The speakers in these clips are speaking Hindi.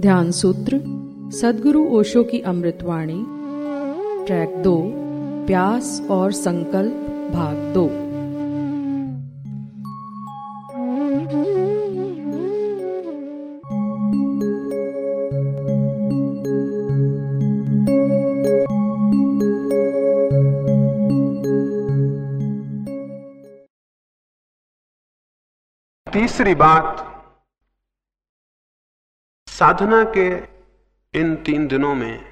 ध्यान सूत्र सदगुरु ओशो की अमृतवाणी ट्रैक दो प्यास और संकल्प। भाग दो। तीसरी बात, साधना के इन तीन दिनों में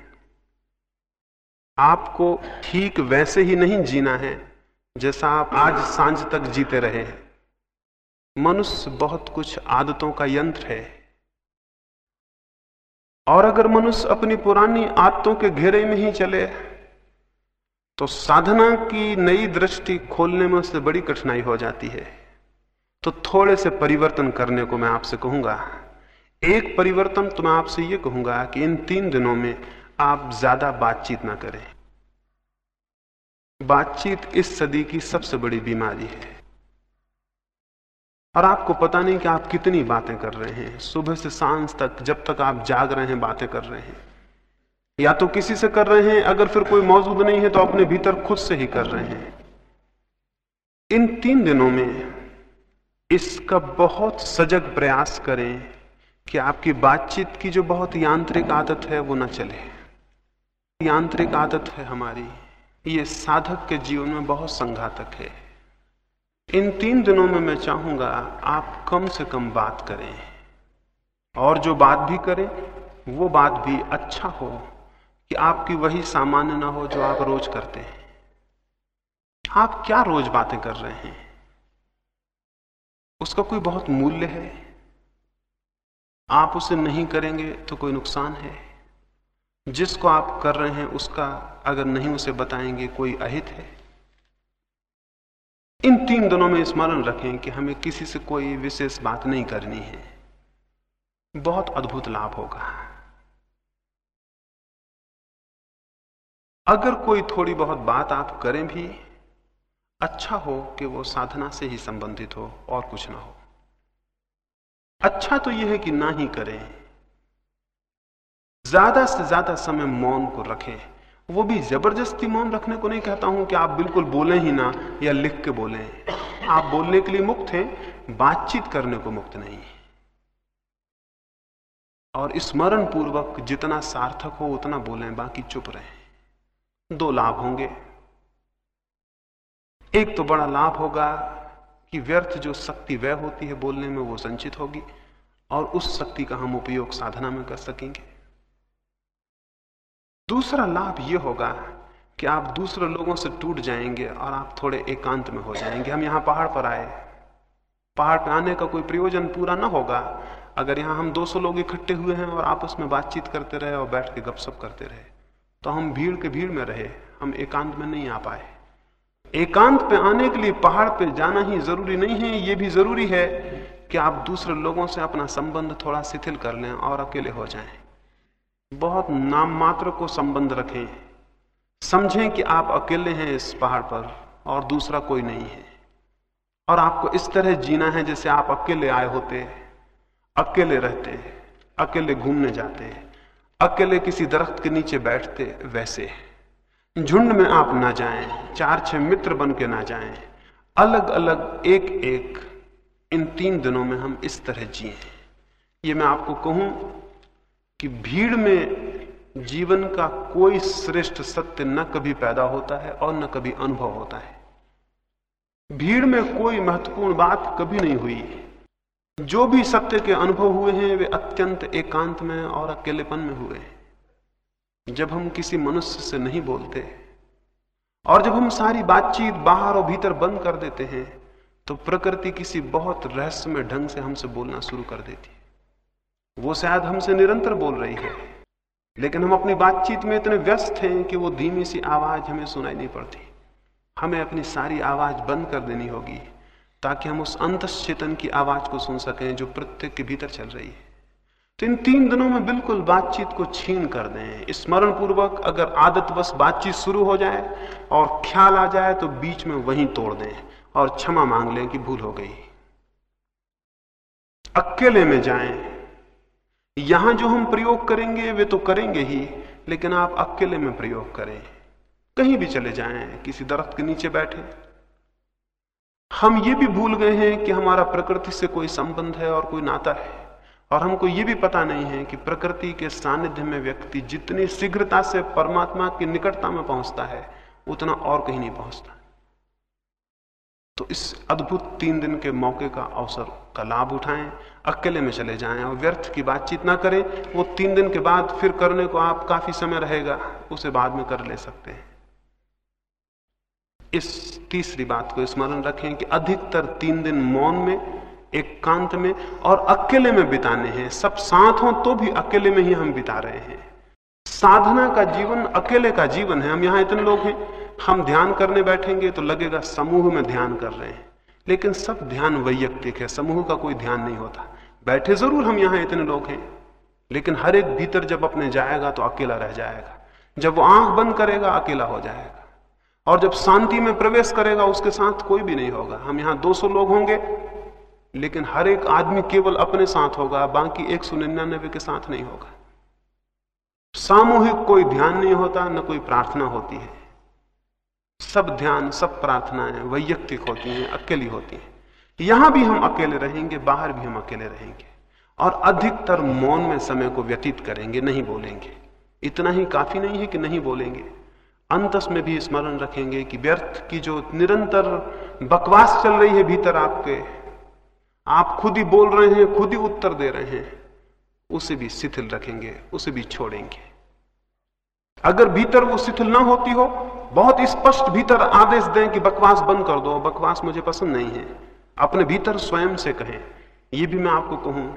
आपको ठीक वैसे ही नहीं जीना है। जैसा आप आज साँझ तक जीते रहे हैं। मनुष्य बहुत कुछ आदतों का यंत्र है। और अगर मनुष्य अपनी पुरानी आदतों के घेरे में ही चले तो साधना की नई दृष्टि खोलने में उससे बड़ी कठिनाई हो जाती है। तो थोड़े से परिवर्तन करने को मैं आपसे कहूँगा। एक परिवर्तन तो मैं आपसे यह कहूँगा कि इन तीन दिनों में आप ज़्यादा बातचीत ना करें। बातचीत इस सदी की सबसे बड़ी बीमारी है। और आपको पता नहीं कि आप कितनी बातें कर रहे हैं। सुबह से साँझ तक जब तक आप जाग रहे हैं, बातें कर रहे हैं। या तो किसी से कर रहे हैं, अगर फिर कोई मौजूद नहीं है तो अपने भीतर खुद से ही कर रहे हैं। इन तीन दिनों में इसका बहुत सजग प्रयास करें कि आपकी बातचीत की जो बहुत यांत्रिक आदत है, वो ना चले। यांत्रिक आदत है हमारी। ये साधक के जीवन में बहुत संघातक है। इन तीन दिनों में मैं चाहूँगा आप कम से कम बात करें। और जो बात भी करें, वो बात भी अच्छा हो कि आपकी वही सामान्य ना हो जो आप रोज करते हैं। आप क्या रोज बातें कर रहे हैं? उसका कोई बहुत मूल्य है। आप उसे नहीं करेंगे तो कोई नुकसान है। जिसको आप कर रहे हैं, उसका अगर नहीं उसे बताएँगे, कोई अहित है? इन तीन दिनों में स्मरण रखें कि हमें किसी से कोई विशेष बात नहीं करनी है। बहुत अद्भुत लाभ होगा। अगर कोई थोड़ी बहुत बात आप करें भी अच्छा हो कि वो साधना से ही संबंधित हो और कुछ ना हो। अच्छा तो यह है कि ना ही करें। ज़्यादा से ज़्यादा समय मौन को रखें। वो भी ज़बरदस्ती मौन रखने को नहीं कहता हूँ कि आप बिल्कुल बोलें ही ना या लिख के बोलें। आप बोलने के लिए मुक्त हैं, बातचीत करने को मुक्त नहीं। और स्मरण पूर्वक जितना सार्थक हो, उतना बोलें, बाकी चुप रहें। दो लाभ होंगे। एक तो बड़ा लाभ होगा कि व्यर्थ जो शक्ति वह होती है बोलने में, वो संचित होगी और उस शक्ति का हम उपयोग साधना में कर सकेंगे। दूसरा लाभ यह होगा कि आप दूसरे लोगों से टूट जाएँगे और आप थोड़े एकांत में हो जाएँगे। हम यहाँ पहाड़ पर आए। पहाड़ पर आने का कोई प्रयोजन पूरा ना होगा। अगर यहाँ हम 200 लोग इकट्ठे हुए हैं और आपस में बातचीत करते रहे और बैठ के गपशप करते रहे तो हम भीड़ के भीड़ में रहे। हम एकांत में नहीं आ पाए। एकांत पे आने के लिए पहाड़ पे जाना ही ज़रूरी नहीं है। ये भी ज़रूरी है कि आप दूसरे लोगों से अपना संबंध थोड़ा शिथिल कर लें और अकेले हो जाएँ। बहुत नाम मात्र को संबंध रखें। समझें कि आप अकेले हैं इस पहाड़ पर और दूसरा कोई नहीं है। और आपको इस तरह जीना है जैसे आप अकेले आए होते, अकेले रहते, अकेले घूमने जाते, अकेले किसी दरख्त के नीचे बैठते, वैसे। झुंड में आप ना जाएँ चार छह मित्र बन के ना जाएँ। अलग अलग एक एक इन तीन दिनों में हम इस तरह जिए। ये मैं आपको कहूँ कि भीड़ में जीवन का कोई श्रेष्ठ सत्य न कभी पैदा होता है और न कभी अनुभव होता है। भीड़ में कोई महत्वपूर्ण बात कभी नहीं हुई है। जो भी सत्य के अनुभव हुए हैं, वे अत्यंत एकांत में और अकेलेपन में हुए हैं। जब हम किसी मनुष्य से नहीं बोलते और जब हम सारी बातचीत बाहर और भीतर बंद कर देते हैं तो प्रकृति किसी बहुत रहस्यमय ढंग से हमसे बोलना शुरू कर देती है। वो शायद हमसे निरंतर बोल रही है। लेकिन हम अपनी बातचीत में इतने व्यस्त हैं कि वो धीमी सी आवाज़ हमें सुनाई नहीं पड़ती। हमें अपनी सारी आवाज़ बंद कर देनी होगी, ताकि हम उस अंत चेतन की आवाज़ को सुन सकें जो प्रत्येक के भीतर चल रही है। तो इन तीन दिनों में बिल्कुल बातचीत को छीन कर दें। स्मरण पूर्वक अगर आदत बस बातचीत शुरू हो जाए और ख्याल आ जाए तो बीच में वहीं तोड़ दें और क्षमा मांग लें कि भूल हो गई। अकेले में जाएँ। यहाँ जो हम प्रयोग करेंगे, वे तो करेंगे ही, लेकिन आप अकेले में प्रयोग करें। कहीं भी चले जाएँ, किसी दरख्त के नीचे बैठे। हम ये भी भूल गए हैं कि हमारा प्रकृति से कोई संबंध है और कोई नाता है। और हमको ये भी पता नहीं है कि प्रकृति के सानिध्य में व्यक्ति जितनी शीघ्रता से परमात्मा की निकटता में पहुँचता है, उतना और कहीं नहीं पहुँचता। तो इस अद्भुत तीन दिन के मौके का अवसर का लाभ उठाएँ, अकेले में चले जाएँ और व्यर्थ की बातचीत ना करें, वो तीन दिन के बाद फिर करने को आप काफ़ी समय रहेगा, उसे बाद में कर ले सकते हैं। इस तीसरी बात को स्मरण रखें कि अधिकतर तीन दिन मौन में, एकांत एक में और अकेले में बिताने हैं। सब साथ हो तो भी अकेले में ही हम बिता रहे हैं। साधना का जीवन अकेले का जीवन है। हम यहाँ इतने लोग हैं हम ध्यान करने बैठेंगे तो लगेगा समूह में ध्यान कर रहे हैं। लेकिन सब ध्यान वैयक्तिक है, समूह का कोई ध्यान नहीं होता। बैठे ज़रूर हम यहाँ इतने लोग हैं, लेकिन हर एक भीतर जब अपने जाएगा तो अकेला रह जाएगा। जब वो आँख बंद करेगा, अकेला हो जाएगा। और जब शांति में प्रवेश करेगा, उसके साथ कोई भी नहीं होगा। हम यहाँ 200 लोग होंगे, लेकिन हर एक आदमी केवल अपने साथ होगा, बाकी एक सौ निन्यानबे के साथ नहीं होगा। सामूहिक कोई ध्यान नहीं होता, न कोई प्रार्थना होती है। सब ध्यान, सब प्रार्थनाएँ वैयक्तिक होती हैं, अकेली होती हैं। यहाँ भी हम अकेले रहेंगे, बाहर भी हम अकेले रहेंगे। और अधिकतर मौन में समय को व्यतीत करेंगे, नहीं बोलेंगे। इतना ही काफ़ी नहीं है कि नहीं बोलेंगे। अंतस में भी स्मरण रखेंगे कि व्यर्थ की जो निरंतर बकवास चल रही है भीतर आपके, आप खुद ही बोल रहे हैं, खुद ही उत्तर दे रहे हैं, उसे भी शिथिल रखेंगे, उसे भी छोड़ेंगे। अगर भीतर वो शिथिल ना होती हो बहुत स्पष्ट भीतर आदेश दें कि बकवास बंद कर दो, बकवास मुझे पसंद नहीं है। अपने भीतर स्वयं से कहें। यह भी मैं आपको कहूँ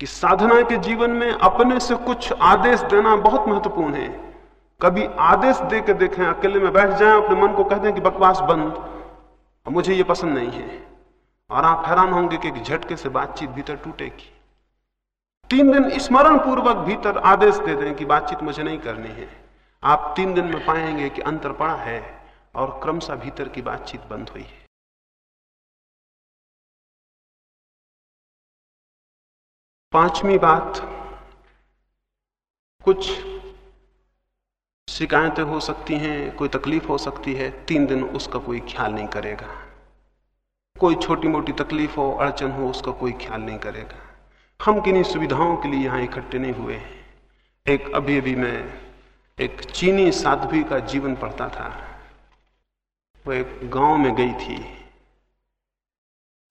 कि साधना के जीवन में अपने से कुछ आदेश देना बहुत महत्वपूर्ण है। कभी आदेश दे के देखें, अकेले में बैठ जाएँ, अपने मन को कह दें कि बकवास बंद मुझे ये पसंद नहीं है। और आप हैरान होंगे कि झटके से बातचीत भीतर टूटेगी। तीन दिन स्मरण पूर्वक भीतर आदेश दे दें कि बातचीत मुझे नहीं करनी है। आप तीन दिन में पाएँगे कि अंतर पड़ा है और क्रमशः भीतर की बातचीत बंद हुई है। पांचवी बात, कुछ शिकायतें हो सकती हैं, कोई तकलीफ़ हो सकती है, तीन दिन उसका कोई ख्याल नहीं करेगा। कोई छोटी मोटी तकलीफ़ हो, अड़चन हो, उसका कोई ख्याल नहीं करेगा। हम किन्हीं सुविधाओं के लिए यहाँ इकट्ठे नहीं हुए हैं। एक अभी अभी मैं एक चीनी साध्वी का जीवन पड़ता था। वो एक गाँव में गई थी।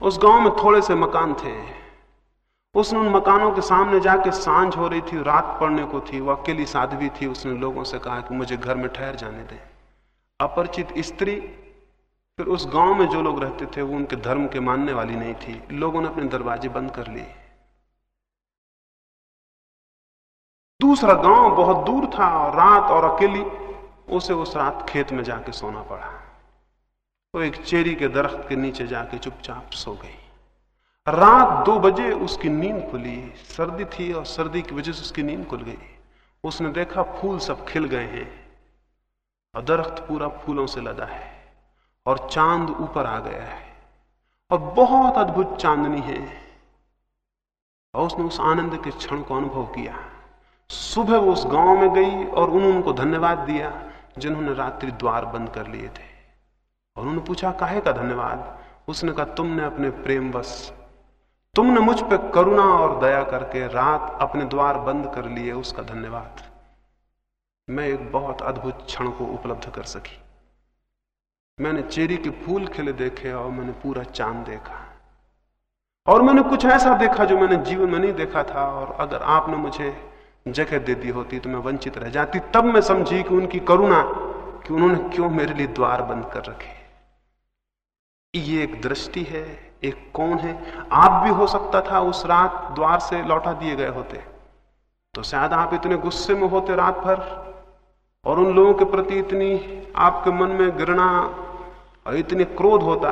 उस गाँव में थोड़े से मकान थे। उसने उन मकानों के सामने जाके साँझ हो रही थी, रात पड़ने को थी। वो अकेली साध्वी थी। उसने लोगों से कहा कि मुझे घर में ठहर जाने दें। अपरिचित स्त्री, फिर उस गाँव में जो लोग रहते थे, वो उनके धर्म के मानने वाली नहीं थी। लोगों ने अपने दरवाजे बंद कर लिए। दूसरा गाँव बहुत दूर था और रात और अकेली, उसे उस रात खेत में जाके सोना पड़ा। वो एक चेरी के दरख्त के नीचे जाके चुपचाप सो गई। रात दो बजे उसकी नींद खुली, सर्दी थी और सर्दी की वजह से उसकी नींद खुल गई। उसने देखा फूल सब खिल गए हैं और दरख्त पूरा फूलों से लदा है और चाँद ऊपर आ गया है और बहुत अद्भुत चांदनी है। और उसने उस आनंद के क्षण को अनुभव किया। सुबह वो उस गाँव में गई और उन्होंने उनको धन्यवाद दिया, जिन्होंने रात्रि द्वार बंद कर लिए थे। और उन्होंने पूछा, काहे का धन्यवाद? उसने कहा, तुमने अपने प्रेम बस, तुमने मुझ पर करुणा और दया करके रात अपने द्वार बंद कर लिए उसका धन्यवाद। मैं एक बहुत अद्भुत क्षण को उपलब्ध कर सकी। मैंने चेरी के फूल खिले देखे और मैंने पूरा चाँद देखा। और मैंने कुछ ऐसा देखा जो मैंने जीवन में नहीं देखा था, और अगर आपने मुझे जगह दे दी होती तो मैं वंचित रह जाती। तब मैं समझी कि उनकी करुणा, कि उन्होंने क्यों मेरे लिए द्वार बंद कर रखे। ये एक दृष्टि है, एक कौन है? आप भी हो सकता था उस रात द्वार से लौटा दिए गए होते। तो शायद आप इतने गुस्से में होते रात भर, और उन लोगों के प्रति इतनी आपके मन में घृणा और इतने क्रोध होता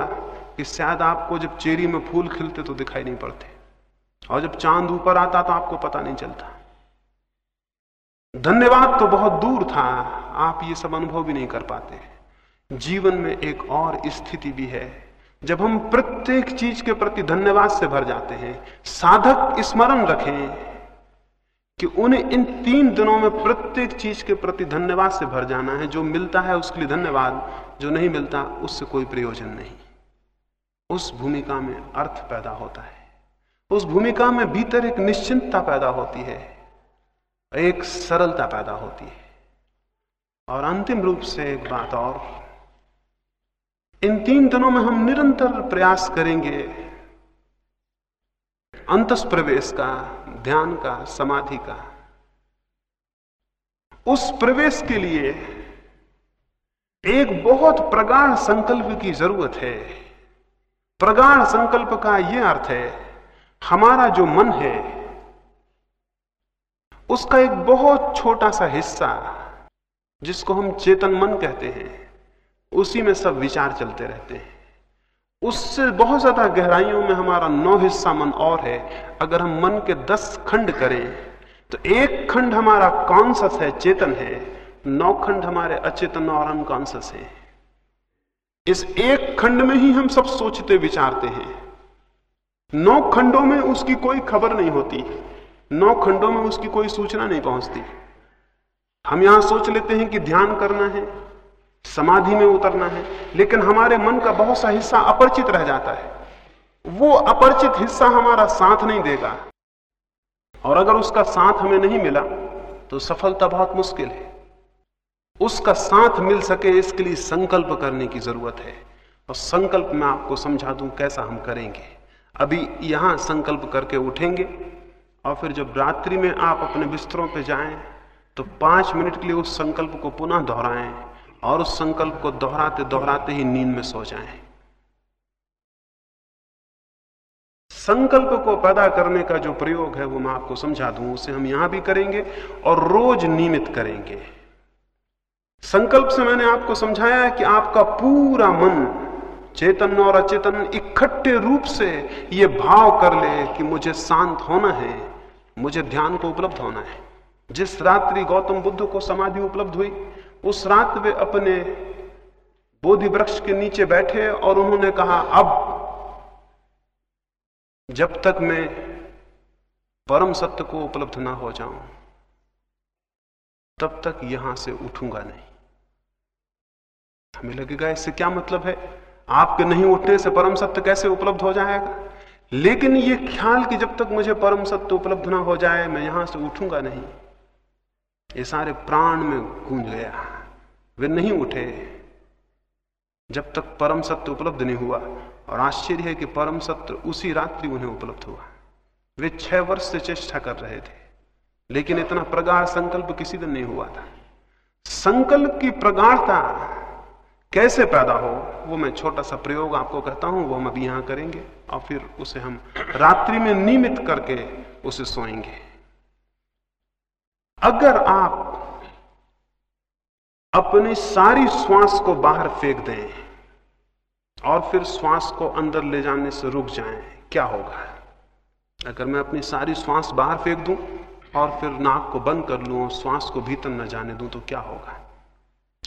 कि शायद आपको जब चेरी में फूल खिलते तो दिखाई नहीं पड़ते। और जब चाँद ऊपर आता तो आपको पता नहीं चलता। धन्यवाद तो बहुत दूर था, आप ये सब अनुभव भी नहीं कर पाते जीवन में एक और स्थिति भी है, जब हम प्रत्येक चीज़ के प्रति धन्यवाद से भर जाते हैं, साधक स्मरण रखें कि उन्हें इन तीन दिनों में प्रत्येक चीज़ के प्रति धन्यवाद से भर जाना है, जो मिलता है उसके लिए धन्यवाद, जो नहीं मिलता, उससे कोई प्रयोजन नहीं। उस भूमिका में अर्थ पैदा होता है, उस भूमिका में भीतर एक निश्चिंतता पैदा होती है। एक सरलता पैदा होती है। और अंतिम रूप से एक बात और। इन तीन दिनों में हम निरंतर प्रयास करेंगे अंतस प्रवेश का, ध्यान का, समाधि का। उस प्रवेश के लिए एक बहुत प्रगाढ़ संकल्प की ज़रूरत है। प्रगाढ़ संकल्प का यह अर्थ है, हमारा जो मन है उसका एक बहुत छोटा सा हिस्सा, जिसको हम चेतन मन कहते हैं, उसी में सब विचार चलते रहते हैं। उससे बहुत ज़्यादा गहराइयों में हमारा नौ हिस्सा मन और है। अगर हम मन के दस खंड करें तो एक खंड हमारा कॉन्सस है? चेतन है। नौ खंड हमारे अचेतन और अनकॉन्सस है। इस एक खंड में ही हम सब सोचते, विचारते हैं। नौ खंडों में उसकी कोई खबर नहीं होती। नौ खंडों में उसकी कोई सूचना नहीं पहुँचती। हम यहाँ सोच लेते हैं कि ध्यान करना है, समाधि में उतरना है, लेकिन हमारे मन का बहुत सा हिस्सा अपरिचित रह जाता है। वो अपरिचित हिस्सा हमारा साथ नहीं देगा। और अगर उसका साथ हमें नहीं मिला तो सफलता बहुत मुश्किल है। उसका साथ मिल सके इसके लिए संकल्प करने की ज़रूरत है। और संकल्प मैं आपको समझा दूँ कैसा हम करेंगे। अभी यहाँ संकल्प करके उठेंगे। और फिर जब रात्रि में आप अपने बिस्तरों पर जाएँ तो पाँच मिनट के लिए उस संकल्प को पुनः दोहराएँ और उस संकल्प को दोहराते दोहराते ही नींद में सो जाएँ। संकल्प को पैदा करने का जो प्रयोग है, वो मैं आपको समझा दूँ, उसे हम यहाँ भी करेंगे और रोज नियमित करेंगे संकल्प से मैंने आपको समझाया है कि आपका पूरा मन चेतन और अचेतन इकट्ठे रूप से ये भाव कर ले कि मुझे शांत होना है, मुझे ध्यान को उपलब्ध होना है। जिस रात्रि गौतम बुद्ध को समाधि उपलब्ध हुई, उस रात वे अपने बोधि वृक्ष के नीचे बैठे और उन्होंने कहा, अब, जब तक मैं परम सत्य को उपलब्ध ना हो जाऊँ, तब तक यहाँ से उठूँगा नहीं। हमें लगेगा, इससे क्या मतलब है? आपके नहीं उठने से परम सत्य कैसे उपलब्ध हो जाएगा? लेकिन यह ख्याल कि जब तक मुझे परम सत्य उपलब्ध ना हो जाए, मैं यहाँ से उठूँगा नहीं। ये सारे प्राण में गूंज गया। वे नहीं उठे। जब तक परम सत्य उपलब्ध नहीं हुआ, और आश्चर्य है कि परम सत्य उसी रात्रि उन्हें उपलब्ध हुआ। वे छह वर्ष से चेष्टा कर रहे थे, लेकिन इतना प्रगाढ़ संकल्प किसी दिन नहीं हुआ था। संकल्प की प्रगाढ़ता कैसे पैदा हो, वो मैं छोटा सा प्रयोग आपको कहता हूँ, वो हम अभी यहाँ करेंगे और फिर उसे हम रात्रि में नियमित करके उसे सोएँगे। अगर आप अपनी सारी श्वास को बाहर फेंक दें और फिर श्वास को अंदर ले जाने से रुक जाएँ, क्या होगा? अगर मैं अपनी सारी श्वास बाहर फेंक दूँ और फिर नाक को बंद कर लूँ और श्वास को भीतर न जाने दूँ तो क्या होगा?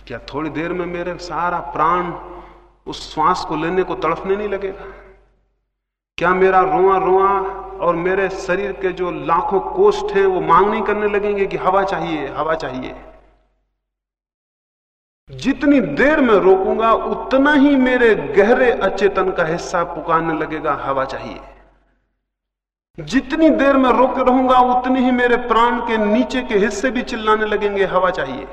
क्या थोड़ी देर में मेरे सारा प्राण उस श्वास को लेने को तड़फने नहीं लगेगा? क्या मेरा रोआ रोआ और मेरे शरीर के जो लाखों कोष्ठ हैं, वो मांग नहीं करने लगेंगे कि हवा चाहिए हवा चाहिए? जितनी देर में रोकूँगा, उतना ही मेरे गहरे अचेतन का हिस्सा पुकारने लगेगा, हवा चाहिए। जितनी देर में रोक रहूँगा, उतनी ही मेरे प्राण के नीचे के हिस्से भी चिल्लाने लगेंगे, हवा चाहिए।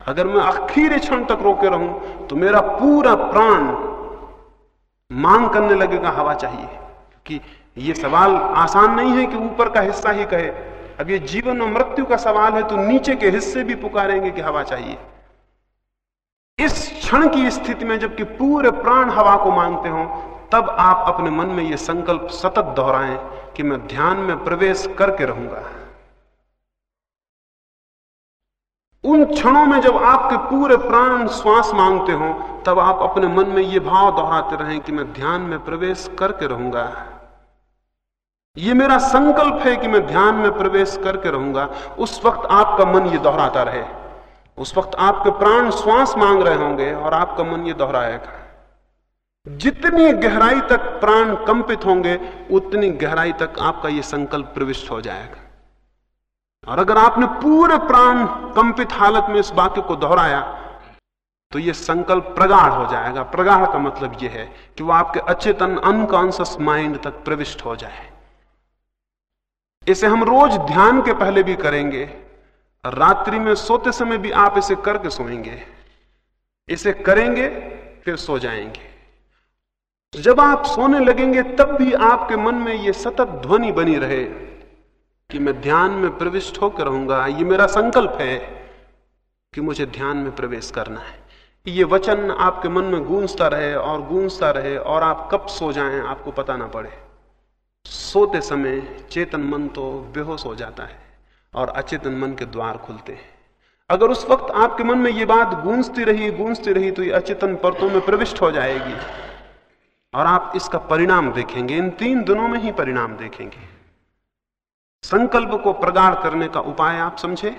अगर मैं आखिरी क्षण तक रोके रहूँ तो मेरा पूरा प्राण मांग करने लगेगा, हवा चाहिए। कि ये सवाल आसान नहीं है कि ऊपर का हिस्सा ही कहे। अब ये जीवन और मृत्यु का सवाल है तो नीचे के हिस्से भी पुकारेंगे कि हवा चाहिए। इस क्षण की स्थिति में जबकि पूरे प्राण हवा को मांगते हो, तब आप अपने मन में यह संकल्प सतत दोहराएँ कि मैं ध्यान में प्रवेश करके रहूँगा। उन क्षणों में जब आपके पूरे प्राण श्वास मांगते हो, तब आप अपने मन में यह भाव दोहराते रहें कि मैं ध्यान में प्रवेश करके रहूँगा। ये मेरा संकल्प है कि मैं ध्यान में प्रवेश करके रहूँगा। उस वक्त आपका मन ये दोहराता रहे। उस वक्त आपके प्राण श्वास मांग रहे होंगे और आपका मन ये दोहराएगा। जितनी गहराई तक प्राण कंपित होंगे, उतनी गहराई तक आपका यह संकल्प प्रविष्ट हो जाएगा। और अगर आपने पूरे प्राण कंपित हालत में इस वाक्य को दोहराया तो यह संकल्प प्रगाढ़ हो जाएगा। प्रगाढ़ का मतलब यह है कि वह आपके अचेतन अनकॉन्सियस माइंड तक प्रविष्ट हो जाए। इसे हम रोज ध्यान के पहले भी करेंगे, रात्रि में सोते समय भी आप इसे करके सोएँगे। इसे करेंगे, फिर सो जाएँगे। जब आप सोने लगेंगे, तब भी आपके मन में यह सतत ध्वनि बनी रहे। कि मैं ध्यान में प्रविष्ट होकर रहूँगा। ये मेरा संकल्प है कि मुझे ध्यान में प्रवेश करना है। ये वचन आपके मन में गूंजता रहे और गूंजता रहे और आप कब सो जाएँ, आपको पता ना पड़े। सोते समय चेतन मन तो बेहोश हो जाता है और अचेतन मन के द्वार खुलते हैं। अगर उस वक्त आपके मन में ये बात गूंजती रही गूंजती रही तो ये अचेतन परतों में प्रविष्ट हो जाएगी। और आप इसका परिणाम देखेंगे, इन तीन दिनों में ही परिणाम देखेंगे। संकल्प को प्रगाढ़ करने का उपाय आप समझे?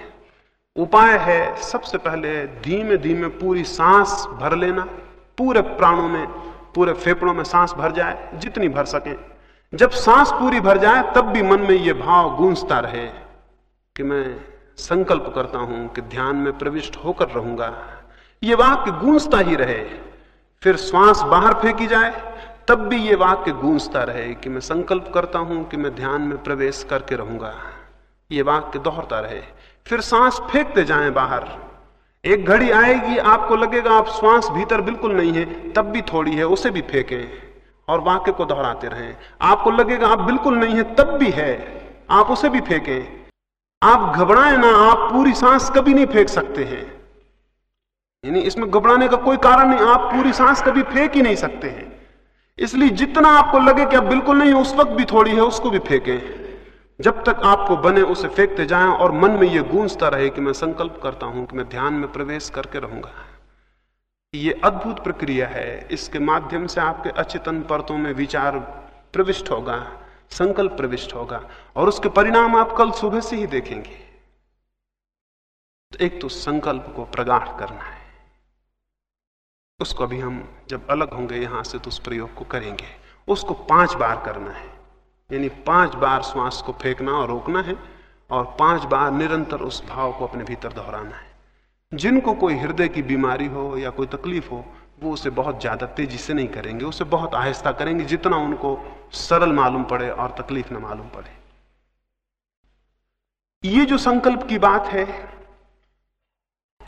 उपाय है सबसे पहले धीमे धीमे पूरी सांस भर लेना। पूरे प्राणों में, पूरे फेफड़ों में सांस भर जाए, जितनी भर सके। जब सांस पूरी भर जाए, तब भी मन में यह भाव गूंजता रहे कि मैं संकल्प करता हूँ कि ध्यान में प्रविष्ट होकर रहूँगा। यह वाक्य गूंजता ही रहे। फिर श्वास बाहर फेंकी जाए तब भी ये वाक्य गूंजता रहे कि मैं संकल्प करता हूँ कि मैं ध्यान में प्रवेश करके रहूँगा। ये वाक्य दोहरता रहे। फिर सांस फेंकते जाएँ बाहर। एक घड़ी आएगी, आपको लगेगा आप श्वास भीतर बिल्कुल नहीं है, तब भी थोड़ी है, उसे भी फेंकें और वाक्य को दोहराते रहें। आपको लगेगा आप बिल्कुल नहीं है, तब भी है, आप उसे भी फेंकें। आप घबराएँ ना, आप पूरी सांस कभी नहीं फेंक सकते हैं। यानी इसमें घबराने का कोई कारण नहीं, आप पूरी सांस कभी फेंक ही नहीं सकते हैं। इसलिए जितना आपको लगे कि अब बिल्कुल नहीं उस वक्त भी थोड़ी है, उसको भी फेंकें। जब तक आपको बने, उसे फेंकते जाएँ और मन में यह गूंजता रहे कि मैं संकल्प करता हूँ कि मैं ध्यान में प्रवेश करके रहूँगा। ये अद्भुत प्रक्रिया है। इसके माध्यम से आपके अचेतन परतों में विचार प्रविष्ट होगा, संकल्प प्रविष्ट होगा, और उसके परिणाम आप कल सुबह से ही देखेंगे। तो एक तो संकल्प को प्रगाढ़ करना है। उसको अभी हम जब अलग होंगे यहाँ से तो उस प्रयोग को करेंगे। उसको पाँच बार करना है। यानी पाँच बार श्वास को फेंकना और रोकना है और पाँच बार निरंतर उस भाव को अपने भीतर दोहराना है। जिनको कोई हृदय की बीमारी हो या कोई तकलीफ़ हो, वो उसे बहुत ज़्यादा तेज़ी से नहीं करेंगे। उसे बहुत आहिस्ता करेंगे जितना उनको सरल मालूम पड़े और तकलीफ़ न मालूम पड़े। ये जो संकल्प की बात है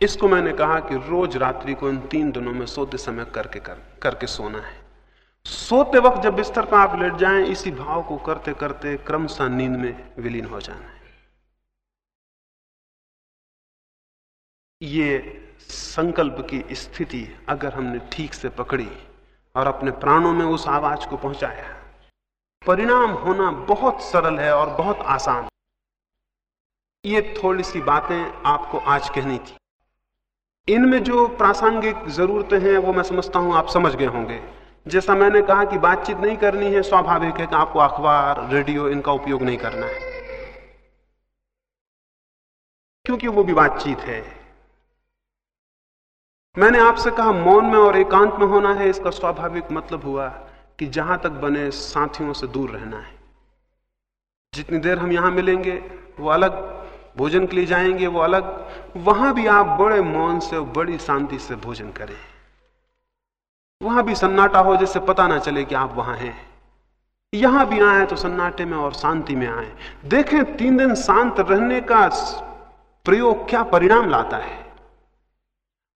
इसको मैंने कहा कि रोज रात्रि को इन तीन दिनों में सोते समय करके कर, करके सोना है। सोते वक्त जब बिस्तर पर आप लेट जाएँ, इसी भाव को करते करते क्रमशः नींद में विलीन हो जाना है। ये संकल्प की स्थिति अगर हमने ठीक से पकड़ी और अपने प्राणों में उस आवाज़ को पहुँचाया, परिणाम होना बहुत सरल है और बहुत आसान। ये थोड़ी सी बातें आपको आज कहनी थी। इनमें जो प्रासंगिक जरूरतें हैं, वो मैं समझता हूँ आप समझ गए होंगे। जैसा मैंने कहा कि बातचीत नहीं करनी है, स्वाभाविक है कि आपको अखबार, रेडियो, इनका उपयोग नहीं करना है। क्योंकि वो भी बातचीत है। मैंने आपसे कहा, मौन में और एकांत में होना है, इसका स्वाभाविक मतलब हुआ कि जहाँ तक बने साथियों से दूर रहना है। जितनी देर हम यहाँ मिलेंगे, वो अलग भोजन के लिए जाएँगे, वो अलग। वहाँ भी आप बड़े मौन से बड़ी शांति से भोजन करें। वहाँ भी सन्नाटा हो जैसे पता ना चले कि आप वहाँ हैं। यहाँ भी आए तो सन्नाटे में और शांति में आए। देखें, तीन दिन शांत रहने का प्रयोग क्या परिणाम लाता है?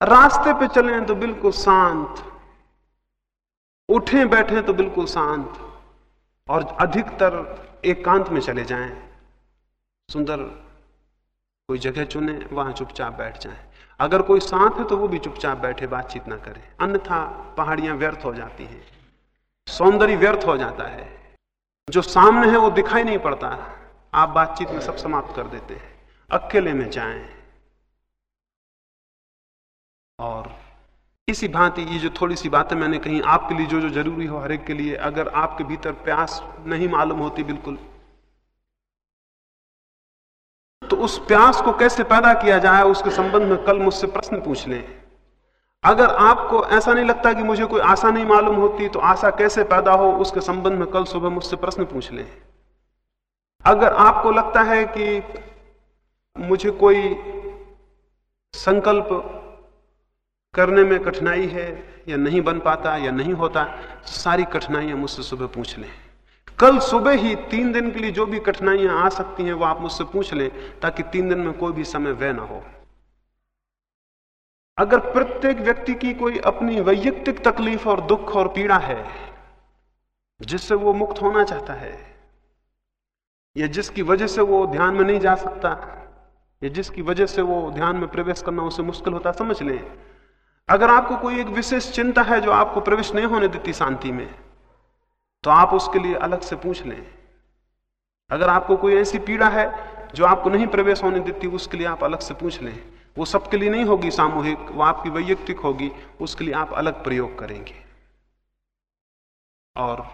रास्ते पे चलें तो बिल्कुल शांत। उठें, बैठे तो बिल्कुल शांत। और अधिकतर एकांत एक में चले जाएँ। सुंदर कोई जगह चुने, वहाँ चुपचाप बैठ जाए। अगर कोई साथ है तो वो भी चुपचाप बैठे, बातचीत ना करे। अन्यथा पहाड़ियाँ व्यर्थ हो जाती हैं। सौंदर्य व्यर्थ हो जाता है। जो सामने है वो दिखाई नहीं पड़ता। आप बातचीत में सब समाप्त कर देते हैं। अकेले में जाएँ। और इसी भांति ये जो थोड़ी सी बातें मैंने कही आपके लिए जो जो ज़रूरी हो हर एक के लिए, अगर आपके भीतर प्यास नहीं मालूम होती बिल्कुल तो उस प्यास को कैसे पैदा किया जाए, उसके संबंध में कल मुझसे प्रश्न पूछ लें। अगर आपको ऐसा नहीं लगता कि मुझे कोई आशा नहीं मालूम होती तो आशा कैसे पैदा हो, उसके संबंध में कल सुबह मुझसे प्रश्न पूछ लें। अगर आपको लगता है कि मुझे कोई संकल्प करने में कठिनाई है, या नहीं बन पाता, या नहीं होता सारी कठिनाइयाँ मुझसे सुबह पूछ लें। कल सुबह ही तीन दिन के लिए जो भी कठिनाइयाँ आ सकती हैं, वो आप मुझसे पूछ लें, ताकि तीन दिन में कोई भी समय व्यय ना हो। अगर प्रत्येक व्यक्ति की कोई अपनी वैयक्तिक तकलीफ़ और दुख और पीड़ा है, जिससे वो मुक्त होना चाहता है, या जिसकी वजह से वो ध्यान में नहीं जा सकता, या जिसकी वजह से वो ध्यान में प्रवेश करना उसे मुश्किल होता, समझ लें। अगर आपको कोई एक विशेष चिंता है जो आपको प्रवेश नहीं होने देती शांति में तो आप उसके लिए अलग से पूछ लें। अगर आपको कोई ऐसी पीड़ा है जो आपको नहीं प्रवेश होने देती, उसके लिए आप अलग से पूछ लें। वो सबके लिए नहीं होगी सामूहिक, वो आपकी वैयक्तिक होगी, उसके लिए आप अलग प्रयोग करेंगे। और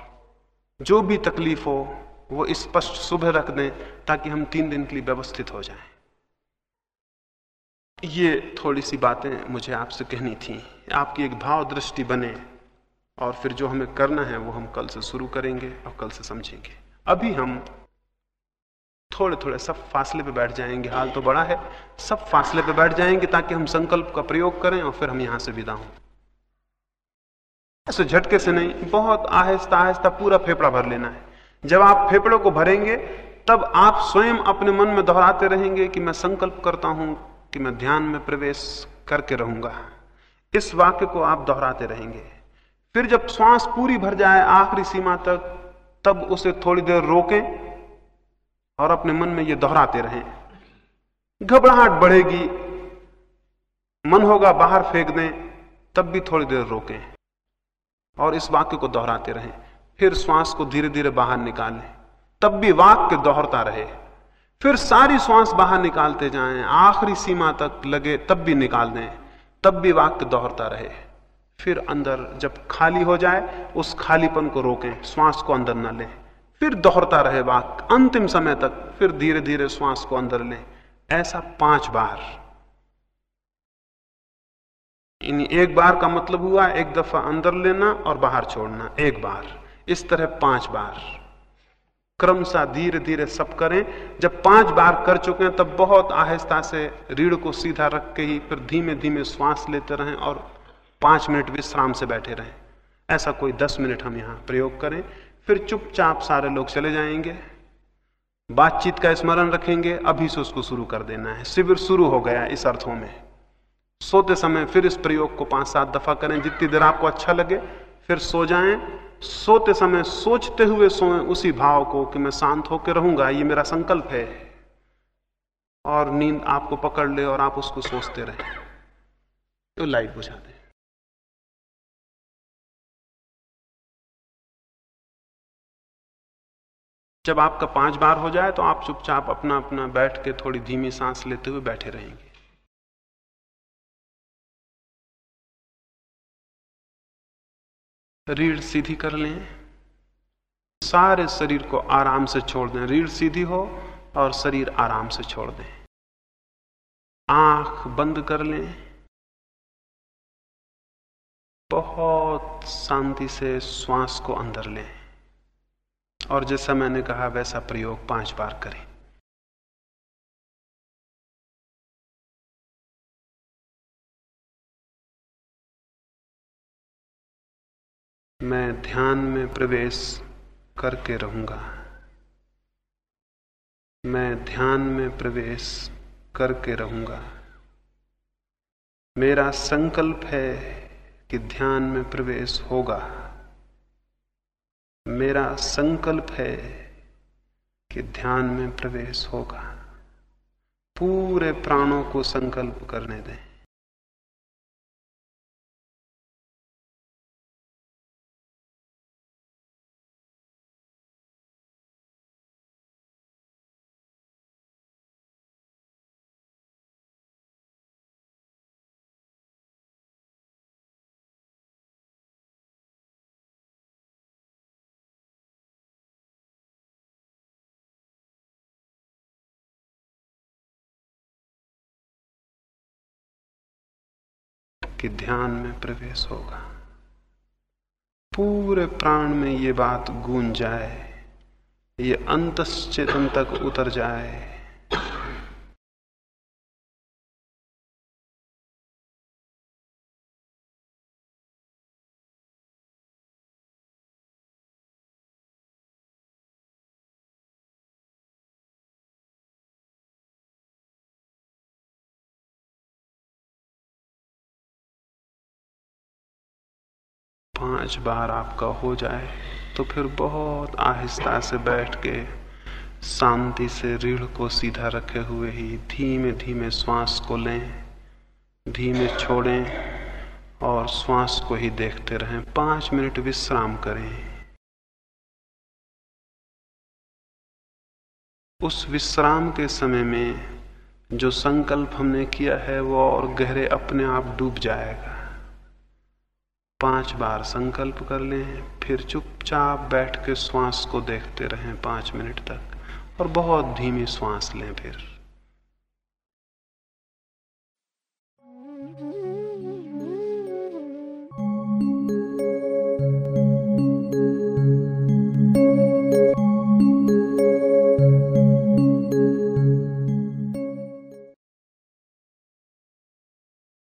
जो भी तकलीफ़ हो, वो स्पष्ट सुबह रख दें, ताकि हम तीन दिन के लिए व्यवस्थित हो जाएँ। ये थोड़ी सी बातें मुझे आपसे कहनी थी। आपकी एक भाव दृष्टि बने। और फिर जो हमें करना है वो हम कल से शुरू करेंगे और कल से समझेंगे। अभी हम थोड़े थोड़े सब फासले पे बैठ जाएँगे। हाल तो बड़ा है। सब फासले पे बैठ जाएँगे ताकि हम संकल्प का प्रयोग करें और फिर हम यहाँ से विदा हों। ऐसे झटके से नहीं, बहुत आहिस्ता आहिस्ता पूरा फेफड़ा भर लेना है। जब आप फेफड़ों को भरेंगे, तब आप स्वयं अपने मन में दोहराते रहेंगे कि मैं संकल्प करता हूँ कि मैं ध्यान में प्रवेश करके रहूँगा। इस वाक्य को आप दोहराते रहेंगे। फिर जब श्वास पूरी भर जाए आखिरी सीमा तक, तब उसे थोड़ी देर रोकें और अपने मन में ये दोहराते रहें। घबराहट बढ़ेगी, मन होगा बाहर फेंक दें तब भी थोड़ी देर रोकें और इस वाक्य को दोहराते रहें। फिर श्वास को धीरे धीरे बाहर निकालें, तब भी वाक्य दोहरता रहे। फिर सारी श्वास बाहर निकालते जाएँ, आखिरी सीमा तक लगे, तब भी निकाल दें, तब भी वाक्य दोहरता रहे। फिर अंदर जब खाली हो जाए, उस खालीपन को रोकें, श्वास को अंदर न लें। फिर दोहरता रहे वाक्य अंतिम समय तक फिर धीरे धीरे श्वास को अंदर लें। ऐसा पाँच बार। इन एक बार का मतलब हुआ, एक दफ़ा अंदर लेना और बाहर छोड़ना, एक बार। इस तरह पाँच बार। क्रमशः धीरे धीरे सब करें। जब पाँच बार कर चुके हैं, तब बहुत आहिस्ता से रीढ़ को सीधा रख के ही फिर धीमे धीमे श्वास लेते रहें और पाँच मिनट विश्राम से बैठे रहें। ऐसा कोई दस मिनट हम यहाँ प्रयोग करें, फिर चुपचाप सारे लोग चले जाएँगे। बातचीत का स्मरण रखेंगे, अभी से उसको शुरू कर देना है। शिविर शुरू हो गया इस अर्थों में। सोते समय फिर इस प्रयोग को पाँच सात दफ़ा करें, जितनी देर आपको अच्छा लगे, फिर सो जाएँ। सोते समय सोचते हुए सोए उसी भाव को कि मैं शांत होकर रहूँगा, ये मेरा संकल्प है। और नींद आपको पकड़ ले और आप उसको सोचते रहे। तो लाइट बुझा दें। जब आपका पाँच बार हो जाए तो आप चुपचाप अपना अपना बैठ के थोड़ी धीमी सांस लेते हुए बैठे रहेंगे। रीढ़ सीधी कर लें। सारे शरीर को आराम से छोड़ दें। रीढ़ सीधी हो और शरीर आराम से छोड़ दें। आँख बंद कर लें। बहुत शांति से श्वास को अंदर लें। और जैसा मैंने कहा, वैसा प्रयोग पाँच बार करें। मैं ध्यान में प्रवेश करके रहूँगा। मैं ध्यान में प्रवेश करके रहूँगा। मेरा संकल्प है कि ध्यान में प्रवेश होगा। मेरा संकल्प है कि ध्यान में प्रवेश होगा। पूरे प्राणों को संकल्प करने दें। कि ध्यान में प्रवेश होगा। पूरे प्राण में ये बात गूंज जाए, ये चेतन तक उतर जाए। पाँच बार आपका हो जाए तो फिर बहुत आहिस्ता से बैठ के शांति से रीढ़ को सीधा रखे हुए ही धीमे धीमे श्वास को लें, धीमे छोड़ें और श्वास को ही देखते रहें। पाँच मिनट विश्राम करें। उस विश्राम के समय में जो संकल्प हमने किया है, वो और गहरे अपने आप डूब जाएगा। पाँच बार संकल्प कर लें, फिर चुपचाप बैठ के श्वास को देखते रहें पाँच मिनट तक और बहुत धीमी श्वास लें फिर।